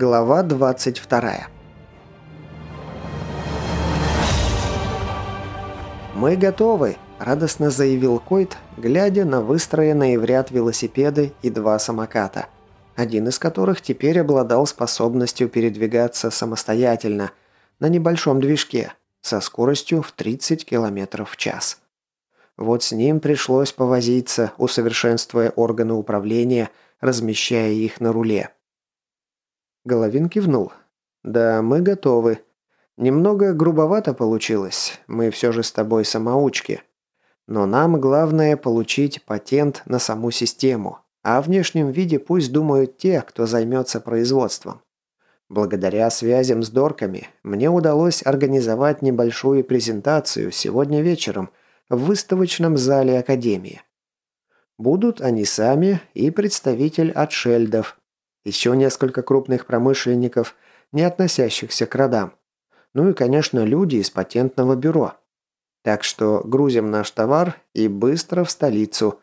Глава 22. «Мы готовы!» – радостно заявил Койт, глядя на выстроенные в ряд велосипеды и два самоката, один из которых теперь обладал способностью передвигаться самостоятельно на небольшом движке со скоростью в 30 км в час. Вот с ним пришлось повозиться, усовершенствуя органы управления, размещая их на руле. Головин кивнул. «Да, мы готовы. Немного грубовато получилось. Мы все же с тобой самоучки. Но нам главное получить патент на саму систему. А о внешнем виде пусть думают те, кто займется производством. Благодаря связям с дорками мне удалось организовать небольшую презентацию сегодня вечером в выставочном зале Академии. Будут они сами и представитель от шельдов, еще несколько крупных промышленников, не относящихся к родам. Ну и, конечно, люди из патентного бюро. Так что грузим наш товар и быстро в столицу.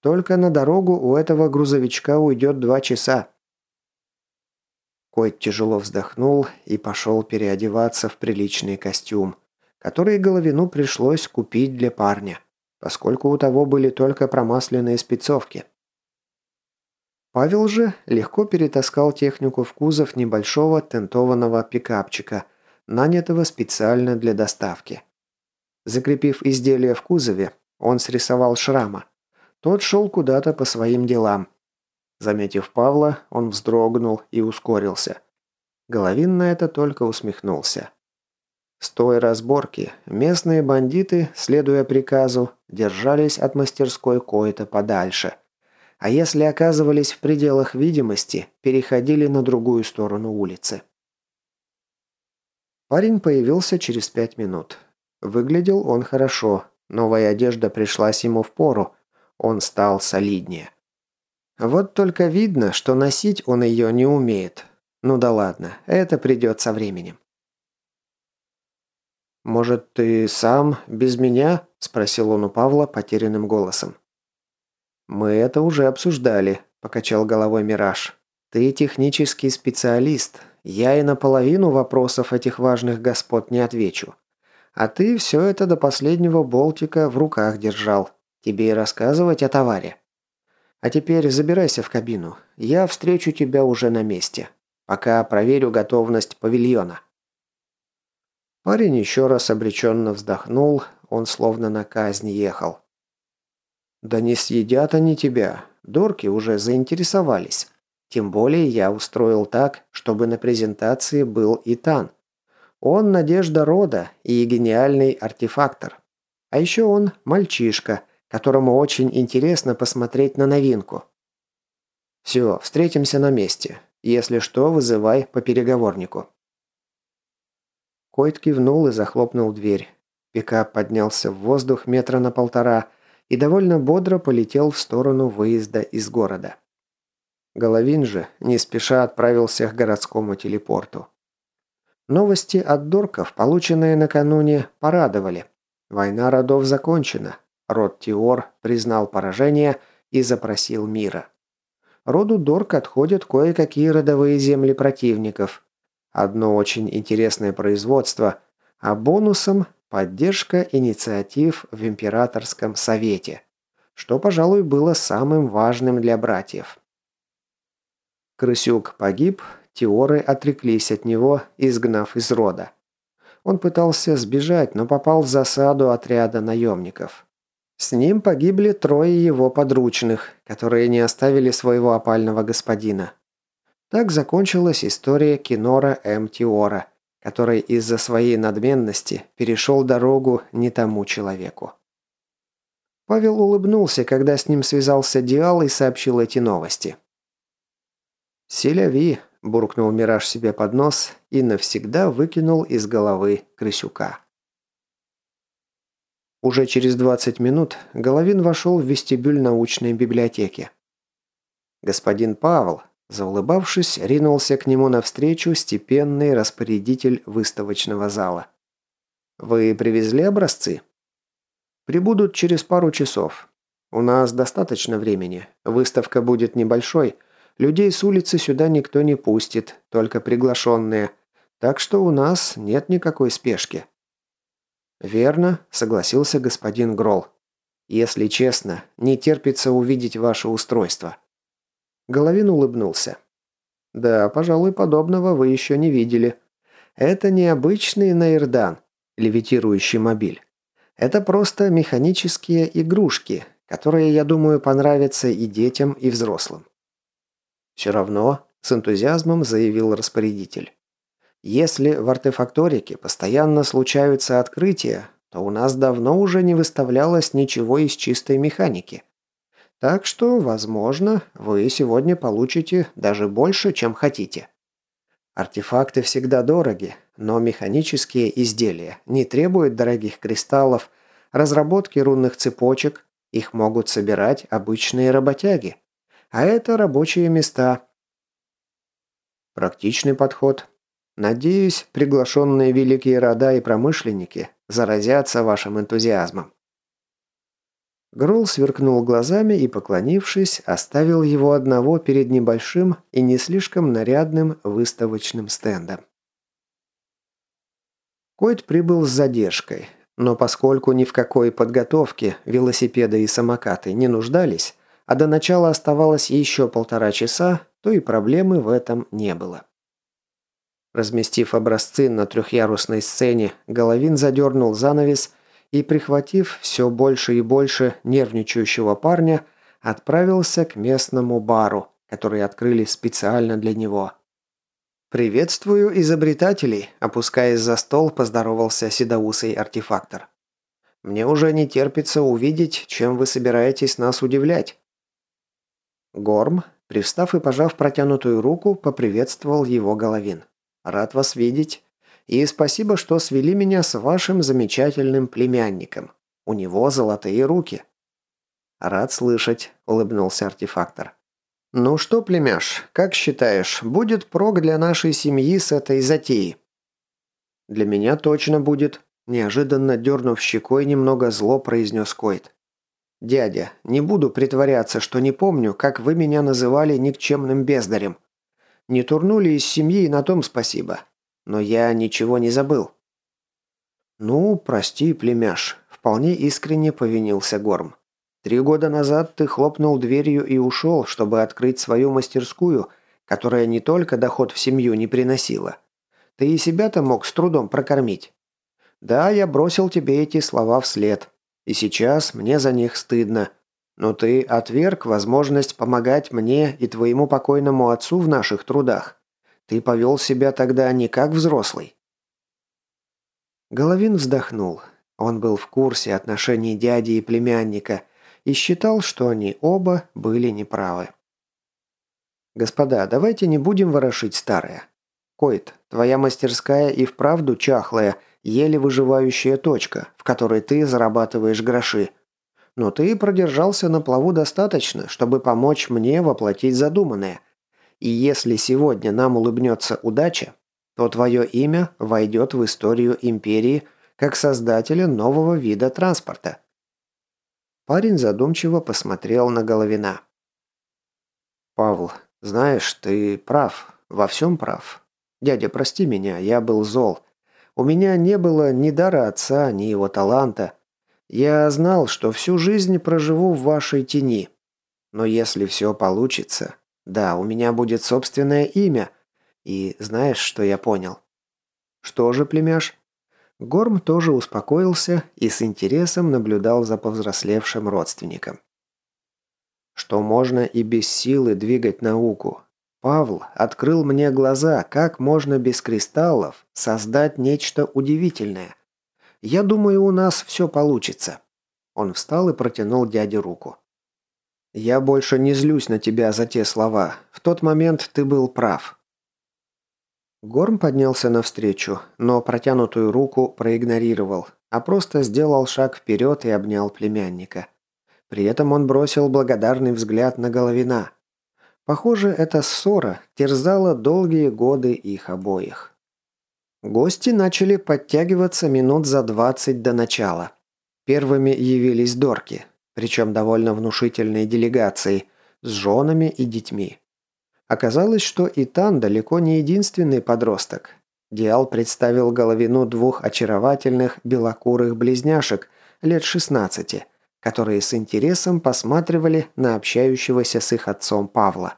Только на дорогу у этого грузовичка уйдет два часа. Койт тяжело вздохнул и пошел переодеваться в приличный костюм, который Головину пришлось купить для парня, поскольку у того были только промасленные спецовки. Павел же легко перетаскал технику в кузов небольшого тентованного пикапчика, нанятого специально для доставки. Закрепив изделие в кузове, он срисовал шрама. Тот шел куда-то по своим делам, Заметив Павла, он вздрогнул и ускорился. Головин на это только усмехнулся. С той разборки местные бандиты, следуя приказу, держались от мастерской кое-то подальше. А если оказывались в пределах видимости, переходили на другую сторону улицы. Парень появился через пять минут. Выглядел он хорошо, новая одежда пришлась ему в пору, он стал солиднее. Вот только видно, что носить он ее не умеет. Ну да ладно, это придет со временем. «Может, ты сам, без меня?» – спросил он у Павла потерянным голосом. «Мы это уже обсуждали», – покачал головой Мираж. «Ты технический специалист. Я и наполовину вопросов этих важных господ не отвечу. А ты все это до последнего болтика в руках держал. Тебе и рассказывать о товаре». А теперь забирайся в кабину. Я встречу тебя уже на месте. Пока проверю готовность павильона». Парень еще раз обреченно вздохнул, он словно на казнь ехал. «Да не съедят они тебя. Дорки уже заинтересовались. Тем более я устроил так, чтобы на презентации был Итан. Он надежда рода и гениальный артефактор. А еще он мальчишка – которому очень интересно посмотреть на новинку. Все, встретимся на месте. Если что, вызывай по переговорнику. Койт кивнул и захлопнул дверь. Пикап поднялся в воздух метра на полтора и довольно бодро полетел в сторону выезда из города. Головин же не спеша отправился к городскому телепорту. Новости от Дорков, полученные накануне, порадовали. Война родов закончена, Род Тиор признал поражение и запросил мира. Роду Дорк отходят кое-какие родовые земли противников. Одно очень интересное производство, а бонусом – поддержка инициатив в Императорском Совете, что, пожалуй, было самым важным для братьев. Крысюк погиб, Тиоры отреклись от него, изгнав из рода. Он пытался сбежать, но попал в засаду отряда наемников. С ним погибли трое его подручных, которые не оставили своего опального господина. Так закончилась история Кинора М. Тиора, который из-за своей надменности перешел дорогу не тому человеку. Павел улыбнулся, когда с ним связался Диал и сообщил эти новости. «Селяви», – буркнул Мираж себе под нос и навсегда выкинул из головы Крысюка. Уже через 20 минут Головин вошел в вестибюль научной библиотеки. Господин Павел, заулыбавшись, ринулся к нему навстречу степенный распорядитель выставочного зала. «Вы привезли образцы?» «Прибудут через пару часов. У нас достаточно времени. Выставка будет небольшой, Людей с улицы сюда никто не пустит, только приглашенные. Так что у нас нет никакой спешки». «Верно», — согласился господин Гролл. «Если честно, не терпится увидеть ваше устройство». Головин улыбнулся. «Да, пожалуй, подобного вы еще не видели. Это не обычный Наирдан, левитирующий мобиль. Это просто механические игрушки, которые, я думаю, понравятся и детям, и взрослым». «Все равно», – с энтузиазмом заявил распорядитель. «Если в артефакторике постоянно случаются открытия, то у нас давно уже не выставлялось ничего из чистой механики. Так что, возможно, вы сегодня получите даже больше, чем хотите». Артефакты всегда дороги, но механические изделия не требуют дорогих кристаллов, разработки рунных цепочек, их могут собирать обычные работяги. А это рабочие места. Практичный подход. Надеюсь, приглашенные великие рода и промышленники заразятся вашим энтузиазмом. Грол сверкнул глазами и, поклонившись, оставил его одного перед небольшим и не слишком нарядным выставочным стендом. Койт прибыл с задержкой, но поскольку ни в какой подготовке велосипеды и самокаты не нуждались, а до начала оставалось еще полтора часа, то и проблемы в этом не было. Разместив образцы на трехъярусной сцене, Головин задернул занавес и, прихватив все больше и больше нервничающего парня, отправился к местному бару, который открыли специально для него. «Приветствую изобретателей», – опускаясь за стол, поздоровался седоусый артефактор. «Мне уже не терпится увидеть, чем вы собираетесь нас удивлять». Горм, привстав и пожав протянутую руку, поприветствовал его Головин. «Рад вас видеть. И спасибо, что свели меня с вашим замечательным племянником. У него золотые руки». «Рад слышать», – улыбнулся артефактор. «Ну что, племяш, как считаешь, будет прок для нашей семьи с этой затеи?» «Для меня точно будет», – неожиданно дернув щекой, немного зло произнес Койт. «Дядя, не буду притворяться, что не помню, как вы меня называли никчемным бездарем. Не турнули из семьи, на том спасибо. Но я ничего не забыл». «Ну, прости, племяш», – вполне искренне повинился Горм. «Три года назад ты хлопнул дверью и ушел, чтобы открыть свою мастерскую, которая не только доход в семью не приносила. Ты и себя-то мог с трудом прокормить. Да, я бросил тебе эти слова вслед. И сейчас мне за них стыдно. Но ты отверг возможность помогать мне и твоему покойному отцу в наших трудах. Ты повел себя тогда не как взрослый». Головин вздохнул. Он был в курсе отношений дяди и племянника и считал, что они оба были неправы. «Господа, давайте не будем ворошить старое. Койт, твоя мастерская и вправду чахлая, еле выживающая точка, в которой ты зарабатываешь гроши. Но ты продержался на плаву достаточно, чтобы помочь мне воплотить задуманное. И если сегодня нам улыбнется удача, то твое имя войдет в историю империи как создателя нового вида транспорта. Парень задумчиво посмотрел на Головина. «Павл, знаешь, ты прав, во всем прав. Дядя, прости меня, я был зол. У меня не было ни дара отца, ни его таланта. Я знал, что всю жизнь проживу в вашей тени. Но если все получится, да, у меня будет собственное имя. И знаешь, что я понял? Что же, племяш? Горм тоже успокоился и с интересом наблюдал за повзрослевшим родственником. Что можно и без силы двигать науку. Павл открыл мне глаза, как можно без кристаллов создать нечто удивительное. Я думаю, у нас все получится. Он встал и протянул дяде руку. «Я больше не злюсь на тебя за те слова. В тот момент ты был прав. Горм поднялся навстречу, но протянутую руку проигнорировал, а просто сделал шаг вперед и обнял племянника. При этом он бросил благодарный взгляд на Головина. Похоже, эта ссора терзала долгие годы их обоих. Гости начали подтягиваться минут за двадцать до начала. Первыми явились дорки, причем довольно внушительной делегацией, с женами и детьми. Оказалось, что Итан далеко не единственный подросток. Диал представил Головину двух очаровательных белокурых близняшек лет 16, которые с интересом посматривали на общающегося с их отцом Павла.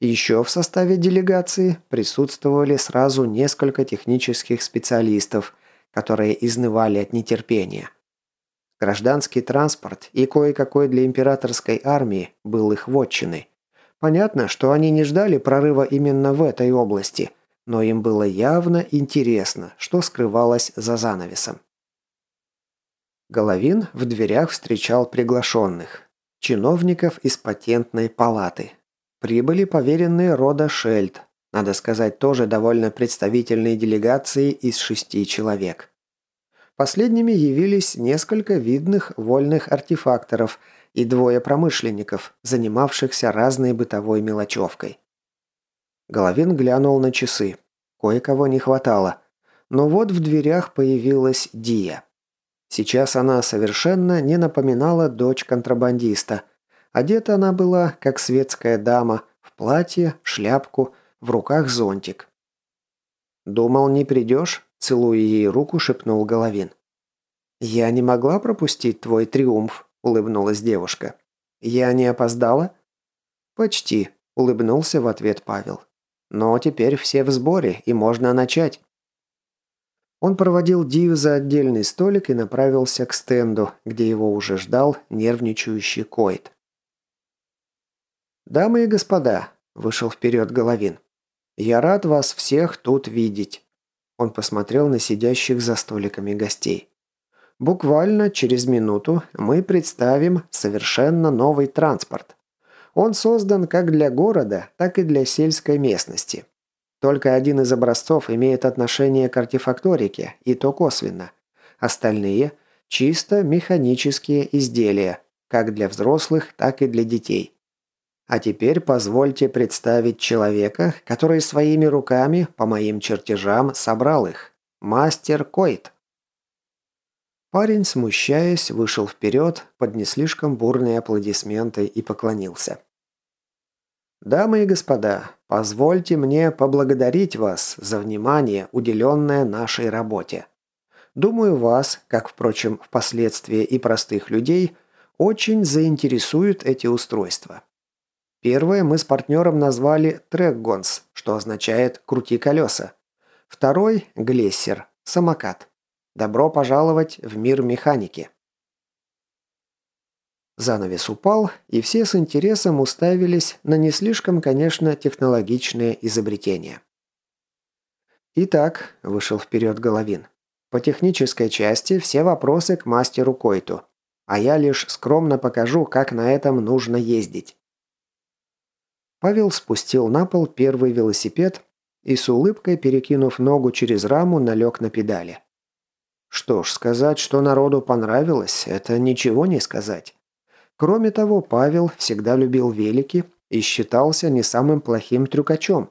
Еще в составе делегации присутствовали сразу несколько технических специалистов, которые изнывали от нетерпения. Гражданский транспорт и кое-какой для императорской армии был их вотчиной. Понятно, что они не ждали прорыва именно в этой области, но им было явно интересно, что скрывалось за занавесом. Головин в дверях встречал приглашенных. Чиновников из патентной палаты. Прибыли поверенные рода Шельд, надо сказать, тоже довольно представительной делегации из шести человек. Последними явились несколько видных вольных артефакторов и двое промышленников, занимавшихся разной бытовой мелочевкой. Головин глянул на часы. Кое-кого не хватало. Но вот в дверях появилась Дия. Сейчас она совершенно не напоминала дочь контрабандиста. Одета она была, как светская дама, в платье, шляпку, в руках зонтик. «Думал, не придешь?» – целуя ей руку, шепнул Головин. «Я не могла пропустить твой триумф», – улыбнулась девушка. «Я не опоздала?» «Почти», – улыбнулся в ответ Павел. «Но теперь все в сборе, и можно начать». Он проводил Дию за отдельный столик и направился к стенду, где его уже ждал нервничающий Койт. «Дамы и господа», – вышел вперед Головин, – «я рад вас всех тут видеть». Он посмотрел на сидящих за столиками гостей. «Буквально через минуту мы представим совершенно новый транспорт. Он создан как для города, так и для сельской местности. Только один из образцов имеет отношение к артефакторике, и то косвенно. Остальные – чисто механические изделия, как для взрослых, так и для детей. А теперь позвольте представить человека, который своими руками, по моим чертежам, собрал их. Мастер Койт. Парень, смущаясь, вышел вперед под не слишком бурные аплодисменты и поклонился. «Дамы и господа, позвольте мне поблагодарить вас за внимание, уделенное нашей работе. Думаю, вас, как, впрочем, впоследствии и простых людей, очень заинтересуют эти устройства. Первое мы с партнером назвали «трекгонс», что означает «крути колеса». Второй – «глессер», «самокат». Добро пожаловать в мир механики. Занавес упал, и все с интересом уставились на не слишком, конечно, технологичные изобретения. «Итак», – вышел вперед Головин, – «по технической части все вопросы к мастеру Койту, а я лишь скромно покажу, как на этом нужно ездить». Павел спустил на пол первый велосипед и с улыбкой, перекинув ногу через раму, налег на педали. Что ж, сказать, что народу понравилось, это ничего не сказать. Кроме того, Павел всегда любил велики и считался не самым плохим трюкачом.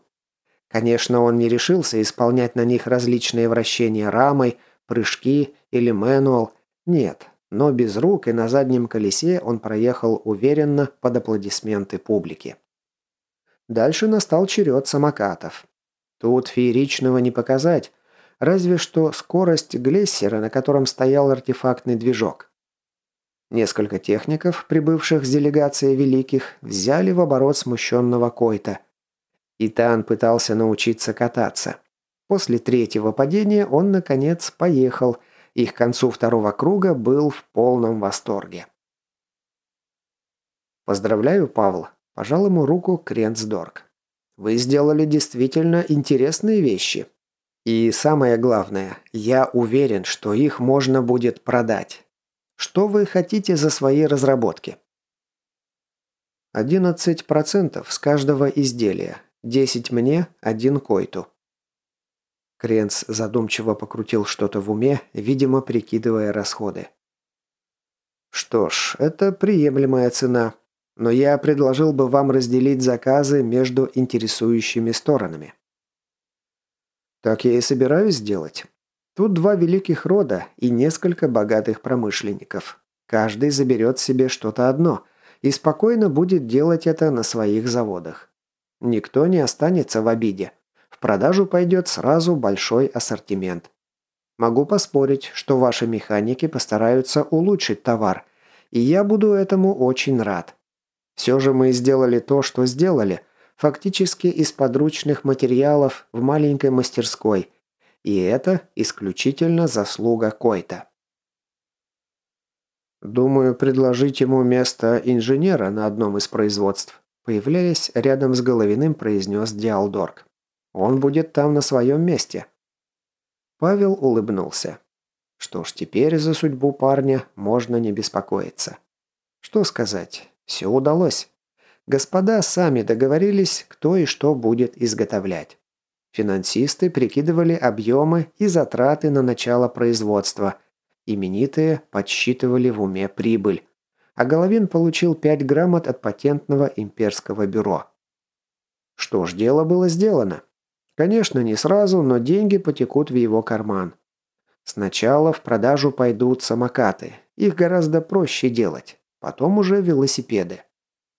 Конечно, он не решился исполнять на них различные вращения рамой, прыжки или мануал. Нет, но без рук и на заднем колесе он проехал уверенно под аплодисменты публики. Дальше настал черед самокатов. Тут фееричного не показать, разве что скорость глессера, на котором стоял артефактный движок. Несколько техников, прибывших с делегацией великих, взяли в оборот смущенного Койта. Итан пытался научиться кататься. После третьего падения он, наконец, поехал, и к концу второго круга был в полном восторге. «Поздравляю, Павел», – пожал ему руку Кренцдорг. «Вы сделали действительно интересные вещи. И самое главное, я уверен, что их можно будет продать. Что вы хотите за свои разработки? 11% с каждого изделия. 10 мне, один Койту. Кренц задумчиво покрутил что-то в уме, видимо, прикидывая расходы. Что ж, это приемлемая цена, но я предложил бы вам разделить заказы между интересующими сторонами. Так я и собираюсь сделать. Тут два великих рода и несколько богатых промышленников. Каждый заберет себе что-то одно и спокойно будет делать это на своих заводах. Никто не останется в обиде. В продажу пойдет сразу большой ассортимент. Могу поспорить, что ваши механики постараются улучшить товар, и я буду этому очень рад. Все же мы сделали то, что сделали, фактически из подручных материалов в маленькой мастерской, и это исключительно заслуга Койта. Думаю, предложить ему место инженера на одном из производств. Появляясь рядом с Головиным, произнес Диалдорг. Он будет там на своем месте. Павел улыбнулся. Что ж, теперь за судьбу парня можно не беспокоиться. Что сказать, все удалось. Господа сами договорились, кто и что будет изготовлять. Финансисты прикидывали объемы и затраты на начало производства, Именитые подсчитывали в уме прибыль. А Головин получил пять грамот от патентного имперского бюро. Что ж, дело было сделано. Конечно, не сразу, но деньги потекут в его карман. Сначала в продажу пойдут самокаты. Их гораздо проще делать. Потом уже велосипеды.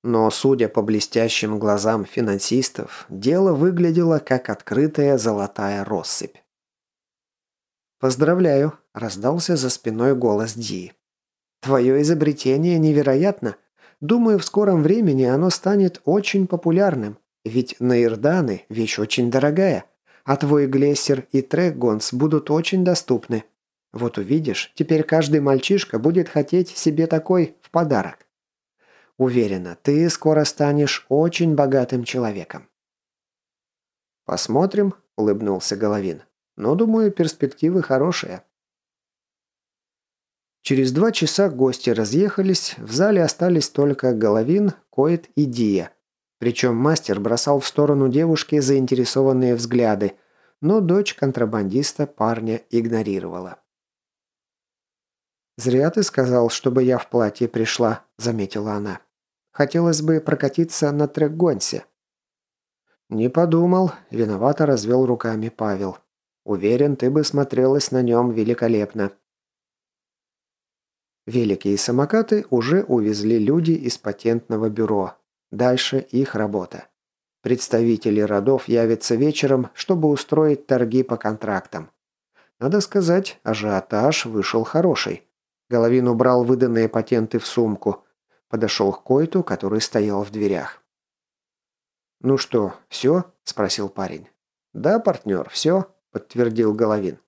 Но, судя по блестящим глазам финансистов, дело выглядело как открытая золотая россыпь. «Поздравляю», – раздался за спиной голос Ди. «Твое изобретение невероятно. Думаю, в скором времени оно станет очень популярным. Ведь наирданы – вещь очень дорогая, а твой глессер и трекгонс будут очень доступны. Вот увидишь, теперь каждый мальчишка будет хотеть себе такой подарок. Уверена, ты скоро станешь очень богатым человеком». «Посмотрим», – улыбнулся Головин. Но, думаю, перспективы хорошие. Через два часа гости разъехались, в зале остались только Головин, Коет и Дия. Причем мастер бросал в сторону девушки заинтересованные взгляды, но дочь контрабандиста парня игнорировала. «Зря ты сказал, чтобы я в платье пришла», – заметила она. «Хотелось бы прокатиться на трекгонсе». «Не подумал», – виновато развел руками Павел. Уверен, ты бы смотрелась на нем великолепно. Велики и самокаты уже увезли люди из патентного бюро. Дальше их работа. Представители родов явятся вечером, чтобы устроить торги по контрактам. Надо сказать, ажиотаж вышел хороший. Головин убрал выданные патенты в сумку. Подошел к Койту, который стоял в дверях. «Ну что, все?» – спросил парень. «Да, партнер, все подтвердил Головин.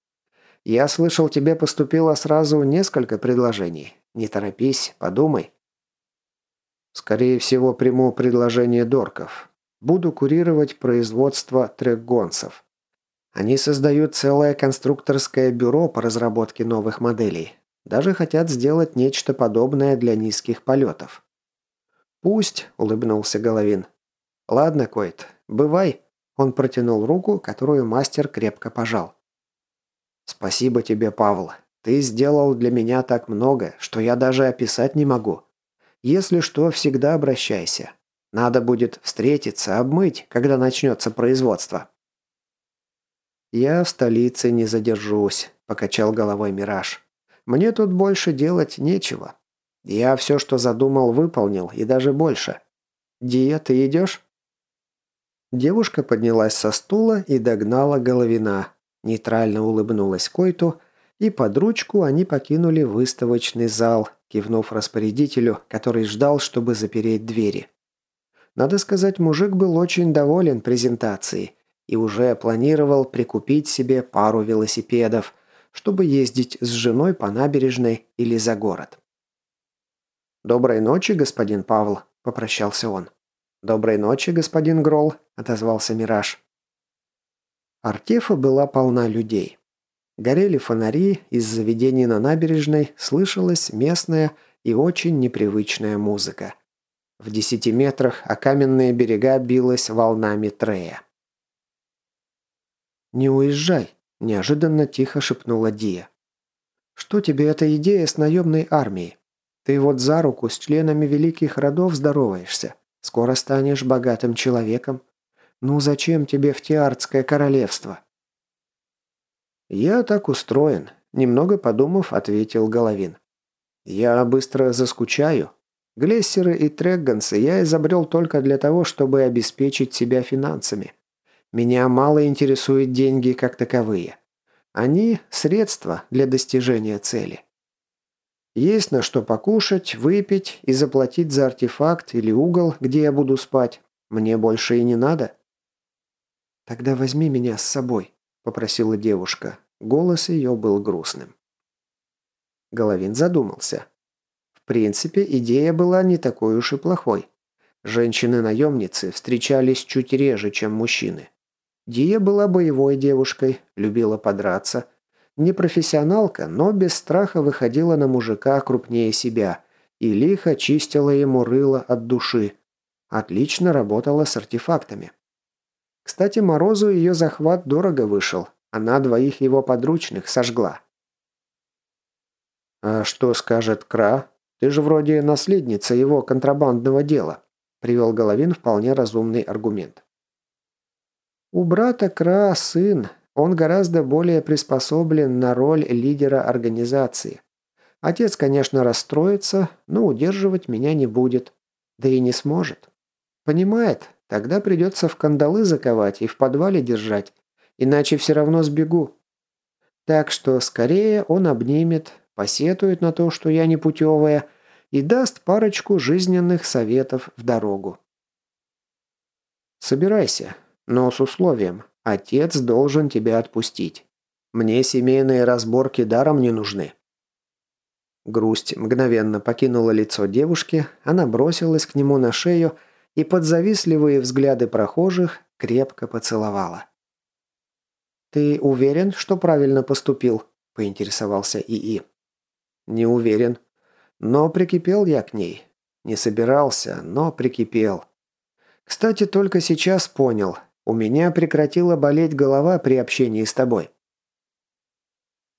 «Я слышал, тебе поступило сразу несколько предложений. Не торопись, подумай». «Скорее всего, приму предложение Дорков. Буду курировать производство трекгонцев. Они создают целое конструкторское бюро по разработке новых моделей. Даже хотят сделать нечто подобное для низких полетов». «Пусть», — улыбнулся Головин. «Ладно, Койт, бывай». Он протянул руку, которую мастер крепко пожал. «Спасибо тебе, Павел. Ты сделал для меня так много, что я даже описать не могу. Если что, всегда обращайся. Надо будет встретиться, обмыть, когда начнется производство». «Я в столице не задержусь», – покачал головой Мираж. «Мне тут больше делать нечего. Я все, что задумал, выполнил, и даже больше. Дия, ты идешь?» Девушка поднялась со стула и догнала Головина. Нейтрально улыбнулась Койту, и под ручку они покинули выставочный зал, кивнув распорядителю, который ждал, чтобы запереть двери. Надо сказать, мужик был очень доволен презентацией и уже планировал прикупить себе пару велосипедов, чтобы ездить с женой по набережной или за город. «Доброй ночи, господин Павел», – попрощался он. «Доброй ночи, господин Гролл», – отозвался Мираж. Артефа была полна людей. Горели фонари, из заведений на набережной слышалась местная и очень непривычная музыка. В десяти метрах о каменные берега билась волнами Трея. «Не уезжай», – неожиданно тихо шепнула Дия. «Что тебе эта идея с наемной армией? Ты вот за руку с членами великих родов здороваешься. Скоро станешь богатым человеком. Ну зачем тебе в Тиардское королевство?» «Я так устроен», – немного подумав, ответил Головин. «Я быстро заскучаю. Глессеры и треггансы я изобрел только для того, чтобы обеспечить себя финансами. Меня мало интересуют деньги как таковые. Они – средства для достижения цели. Есть на что покушать, выпить и заплатить за артефакт или угол, где я буду спать. Мне больше и не надо. «Тогда возьми меня с собой», – попросила девушка. Голос ее был грустным. Головин задумался. В принципе, идея была не такой уж и плохой. Женщины-наемницы встречались чуть реже, чем мужчины. Дия была боевой девушкой, любила подраться. Не профессионалка, но без страха выходила на мужика крупнее себя и лихо чистила ему рыло от души. Отлично работала с артефактами. Кстати, Морозу ее захват дорого вышел. Она двоих его подручных сожгла. «А что скажет Кра? Ты же вроде наследница его контрабандного дела», привел Головин вполне разумный аргумент. У брата Кра сын, он гораздо более приспособлен на роль лидера организации. Отец, конечно, расстроится, но удерживать меня не будет. Да и не сможет. Понимает, тогда придется в кандалы заковать и в подвале держать, иначе все равно сбегу. Так что скорее он обнимет, посетует на то, что я непутевая, и даст парочку жизненных советов в дорогу. «Собирайся, но с условием, отец должен тебя отпустить. Мне семейные разборки даром не нужны». Грусть мгновенно покинула лицо девушки, она бросилась к нему на шею и под завистливые взгляды прохожих крепко поцеловала. «Ты уверен, что правильно поступил?» – поинтересовался ИИ. «Не уверен. Но прикипел я к ней. Не собирался, но прикипел. Кстати, только сейчас понял, у меня прекратила болеть голова при общении с тобой.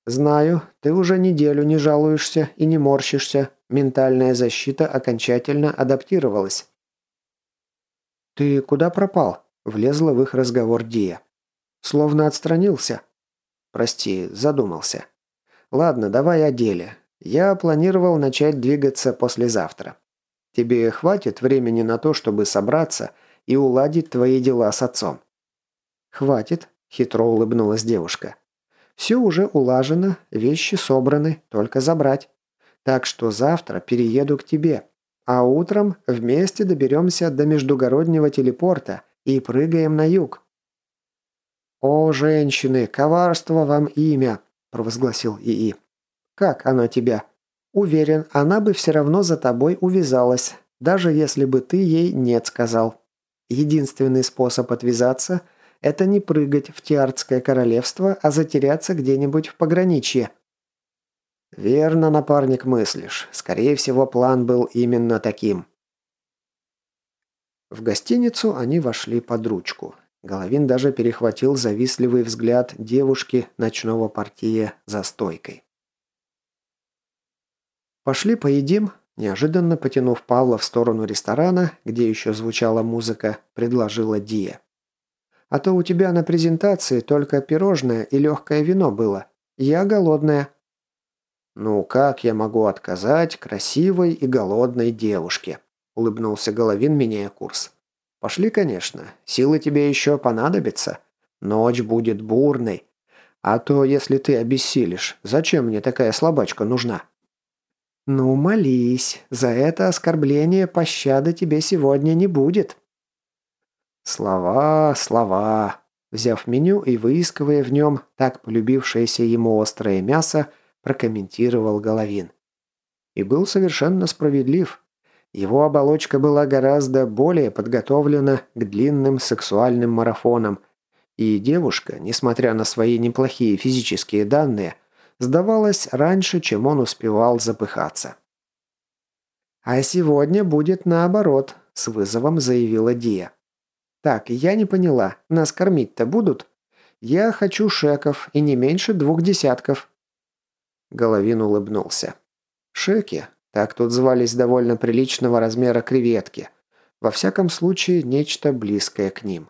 Знаю, ты уже неделю не жалуешься и не морщишься. Ментальная защита окончательно адаптировалась. Ты куда пропал? Влезла в их разговор Дия. Словно отстранился. Прости, задумался. Ладно, давай о деле. Я планировал начать двигаться послезавтра. Тебе хватит времени на то, чтобы собраться – и уладить твои дела с отцом». «Хватит», – хитро улыбнулась девушка. «Все уже улажено, вещи собраны, только забрать. Так что завтра перееду к тебе, а утром вместе доберемся до междугороднего телепорта и прыгаем на юг». «О, женщины, коварство вам имя!» – провозгласил ИИ. «Как она тебя?» «Уверен, она бы все равно за тобой увязалась, даже если бы ты ей «нет» сказал». Единственный способ отвязаться – это не прыгать в Тиардское королевство, а затеряться где-нибудь в пограничье. Верно, напарник, мыслишь. Скорее всего, план был именно таким. В гостиницу они вошли под ручку. Головин даже перехватил завистливый взгляд девушки ночного партия за стойкой. «Пошли поедим?» Неожиданно потянув Павла в сторону ресторана, где еще звучала музыка, предложила Дия. «А то у тебя на презентации только пирожное и легкое вино было. Я голодная». «Ну как я могу отказать красивой и голодной девушке?» – улыбнулся Головин, меняя курс. «Пошли, конечно. Силы тебе еще понадобятся. Ночь будет бурной. А то, если ты обессилишь, зачем мне такая слабачка нужна?» «Ну, молись, за это оскорбление пощады тебе сегодня не будет». Слова, слова. Взяв меню и выискивая в нем так полюбившееся ему острое мясо, прокомментировал Головин. И был совершенно справедлив. Его оболочка была гораздо более подготовлена к длинным сексуальным марафонам, и девушка, несмотря на свои неплохие физические данные, сдавалась раньше, чем он успевал запыхаться. «А сегодня будет наоборот», – с вызовом заявила Дия. «Так, я не поняла, нас кормить-то будут? Я хочу шеков и не меньше двух десятков». Головин улыбнулся. «Шеки, так тут звались довольно приличного размера креветки. Во всяком случае, нечто близкое к ним.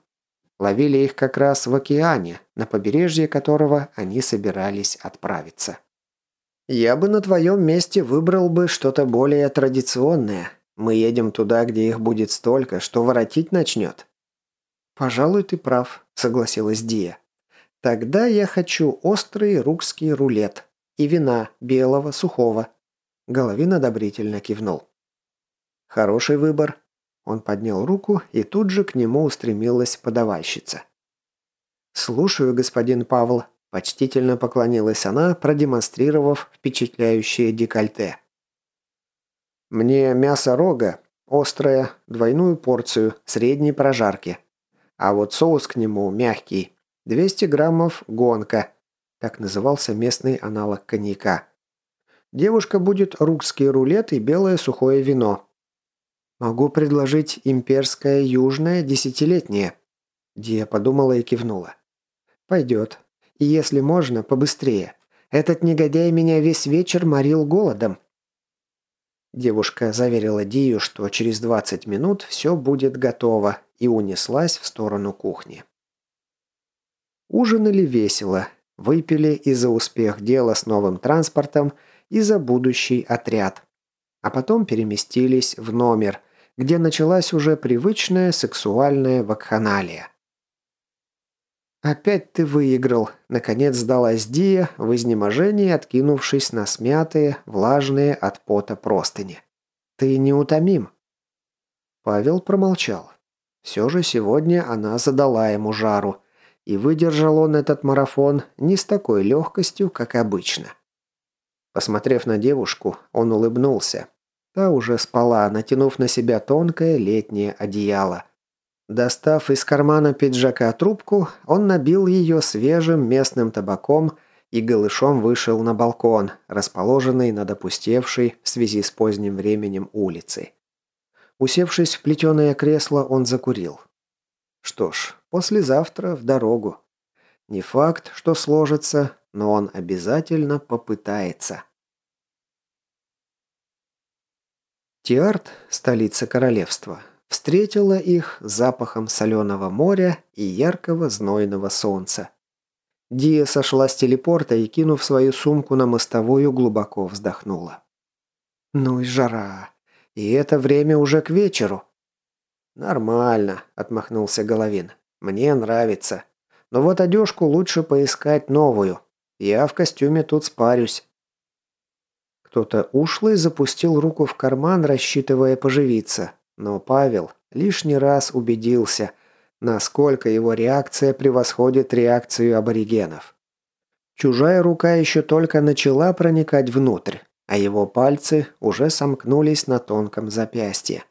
Ловили их как раз в океане, на побережье которого они собирались отправиться. «Я бы на твоем месте выбрал бы что-то более традиционное. Мы едем туда, где их будет столько, что воротить начнет». «Пожалуй, ты прав», — согласилась Дия. «Тогда я хочу острый русский рулет и вина белого, сухого». Головин одобрительно кивнул. «Хороший выбор». Он поднял руку, и тут же к нему устремилась подавальщица. «Слушаю, господин Павел», – почтительно поклонилась она, продемонстрировав впечатляющее декольте. «Мне мясо рога, острое, двойную порцию, средней прожарки. А вот соус к нему мягкий. 200 граммов гонка», – так назывался местный аналог коньяка. «Девушка будет русский рулет и белое сухое вино». «Могу предложить имперское южное десятилетнее». Дия подумала и кивнула. «Пойдет. И если можно, побыстрее. Этот негодяй меня весь вечер морил голодом». Девушка заверила Дию, что через 20 минут все будет готово, и унеслась в сторону кухни. Ужинали весело, выпили и за успех дела с новым транспортом, и за будущий отряд. А потом переместились в номер, где началась уже привычная сексуальная вакханалия. «Опять ты выиграл», — наконец сдалась Дия, в изнеможении откинувшись на смятые, влажные от пота простыни. «Ты неутомим». Павел промолчал. Все же сегодня она задала ему жару, и выдержал он этот марафон не с такой легкостью, как обычно. Посмотрев на девушку, он улыбнулся. Та уже спала, натянув на себя тонкое летнее одеяло. Достав из кармана пиджака трубку, он набил ее свежим местным табаком и голышом вышел на балкон, расположенный над опустевшей в связи с поздним временем улицей. Усевшись в плетеное кресло, он закурил. Что ж, послезавтра в дорогу. Не факт, что сложится, но он обязательно попытается. Тиарт, столица королевства, встретила их запахом соленого моря и яркого знойного солнца. Дия сошла с телепорта и, кинув свою сумку на мостовую, глубоко вздохнула. «Ну и жара! И это время уже к вечеру!» «Нормально», — отмахнулся Головин. «Мне нравится. Но вот одежку лучше поискать новую. Я в костюме тут спарюсь». Кто-то ушлый запустил руку в карман, рассчитывая поживиться. Но Павел лишний раз убедился, насколько его реакция превосходит реакцию аборигенов. Чужая рука еще только начала проникать внутрь, а его пальцы уже сомкнулись на тонком запястье.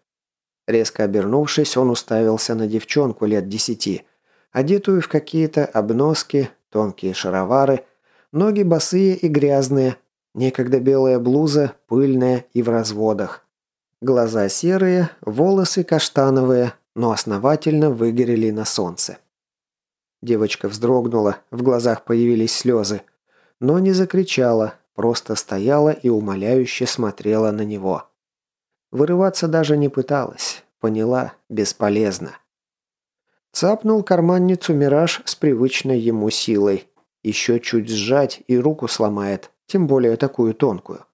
Резко обернувшись, он уставился на девчонку лет десяти, одетую в какие-то обноски, тонкие шаровары, ноги босые и грязные, некогда белая блуза, пыльная и в разводах. Глаза серые, волосы каштановые, но основательно выгорели на солнце. Девочка вздрогнула, в глазах появились слезы, но не закричала, просто стояла и умоляюще смотрела на него. Вырываться даже не пыталась, поняла, бесполезно. Цапнул карманницу Мираж с привычной ему силой. Еще чуть сжать и руку сломает, тем более такую тонкую.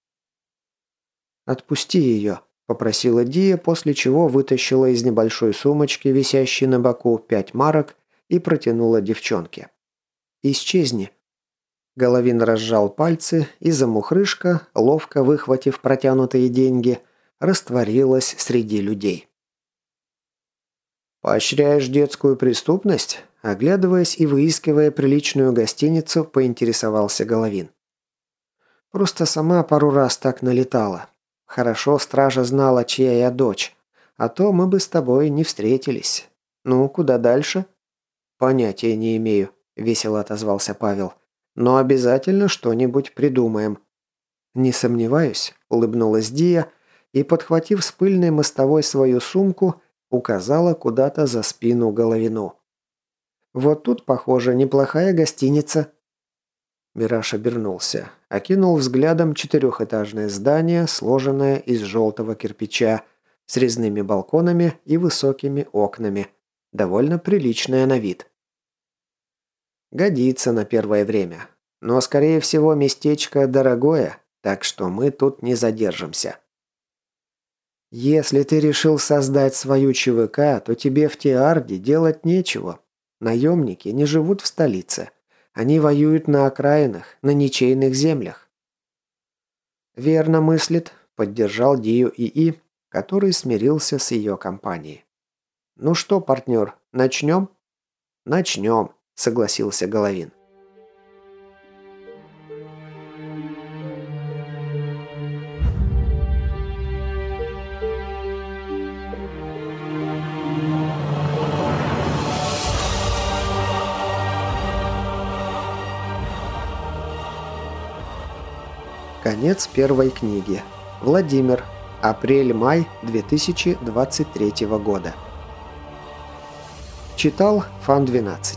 «Отпусти ее», Попросила Дия, после чего вытащила из небольшой сумочки, висящей на боку, пять марок и протянула девчонке. «Исчезни». Головин разжал пальцы, и замухрышка, ловко выхватив протянутые деньги, растворилась среди людей. «Поощряешь детскую преступность?» Оглядываясь и выискивая приличную гостиницу, поинтересовался Головин. «Просто сама пару раз так налетала. Хорошо стража знала, чья я дочь. А то мы бы с тобой не встретились. Ну, куда дальше?» «Понятия не имею», – весело отозвался Павел. «Но обязательно что-нибудь придумаем». «Не сомневаюсь», – улыбнулась Дия и, подхватив с пыльной мостовой свою сумку, указала куда-то за спину Головину. «Вот тут, похоже, неплохая гостиница». Мираж обернулся, окинул взглядом четырехэтажное здание, сложенное из желтого кирпича, с резными балконами и высокими окнами. Довольно приличное на вид. Годится на первое время. Но, скорее всего, местечко дорогое, так что мы тут не задержимся. Если ты решил создать свою ЧВК, то тебе в Тиарде делать нечего. Наемники не живут в столице. Они воюют на окраинах, на ничейных землях. Верно мыслит, поддержал Дию ИИ, который смирился с ее компанией. «Ну что, партнер, начнем?» «Начнем», — согласился Головин. Конец первой книги. Владимир. Апрель-май 2023 года. Читал Фан 12.